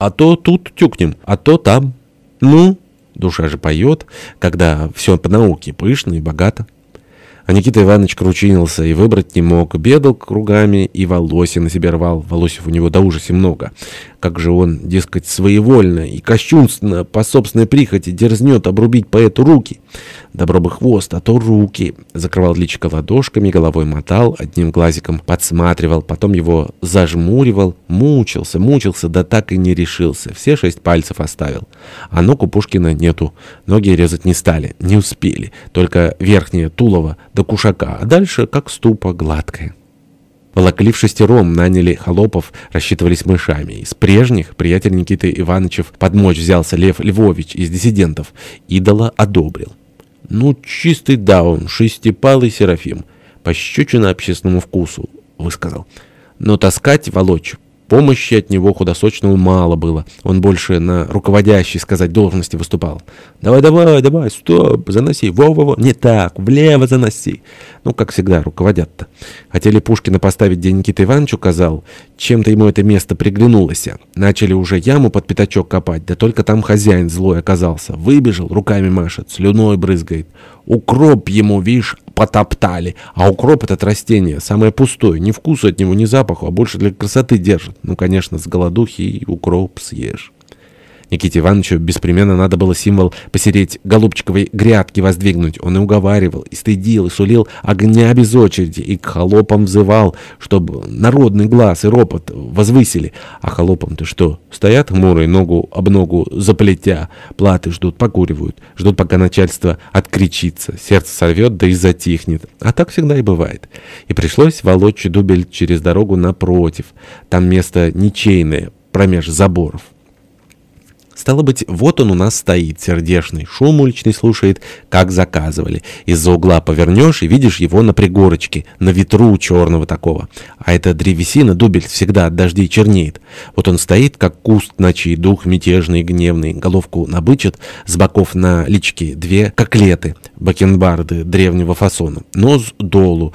А то тут тюкнем, а то там. Ну, душа же поет, когда все по науке пышно и богато. А Никита Иванович кручинился и выбрать не мог, бедал кругами и волоси на себе рвал. Волосев у него до ужаса много. Как же он, дескать, своевольно и кощунственно по собственной прихоти дерзнет обрубить поэту руки. Добро бы хвост, а то руки. Закрывал личико ладошками, головой мотал, одним глазиком подсматривал, потом его зажмуривал, мучился, мучился, да так и не решился. Все шесть пальцев оставил. А ног у Пушкина нету. Ноги резать не стали, не успели. Только верхнее тулово до кушака, а дальше как ступа гладкая. Волокли в шестером, наняли холопов, рассчитывались мышами. Из прежних приятель Никиты Ивановичев подмочь взялся Лев Львович из диссидентов. Идола одобрил. Ну, чистый даун, шестипалый Серафим. Пощечина общественному вкусу, высказал. Но таскать волочь Помощи от него худосочного мало было. Он больше на руководящей, сказать, должности выступал. «Давай, давай, давай, стоп, заноси, во-во-во, не так, влево заноси». Ну, как всегда, руководят-то. Хотели Пушкина поставить, где Никита Иванович указал, чем-то ему это место приглянулось. Начали уже яму под пятачок копать, да только там хозяин злой оказался. Выбежал, руками машет, слюной брызгает. Укроп ему, видишь, потоптали. А укроп этот растение самое пустое. Ни вкуса от него, ни запаху, а больше для красоты держит. Ну, конечно, с голодухи и укроп съешь. Никите Ивановичу беспременно надо было символ посереть голубчиковой грядки воздвигнуть. Он и уговаривал, и стыдил, и сулил огня без очереди, и к холопам взывал, чтобы народный глаз и ропот возвысили. А холопам-то что? Стоят хмурые, ногу об ногу заплетя, платы ждут, покуривают, ждут, пока начальство откричится, сердце сорвет, да и затихнет. А так всегда и бывает. И пришлось волочь дубель через дорогу напротив. Там место ничейное, промеж заборов. Стало быть, вот он у нас стоит, сердешный, шум уличный слушает, как заказывали. Из-за угла повернешь и видишь его на пригорочке, на ветру черного такого. А эта древесина, дубель, всегда от дождей чернеет. Вот он стоит, как куст ночи, дух мятежный гневный, головку набычит, с боков на личке две коклеты, бакенбарды древнего фасона, нос долу,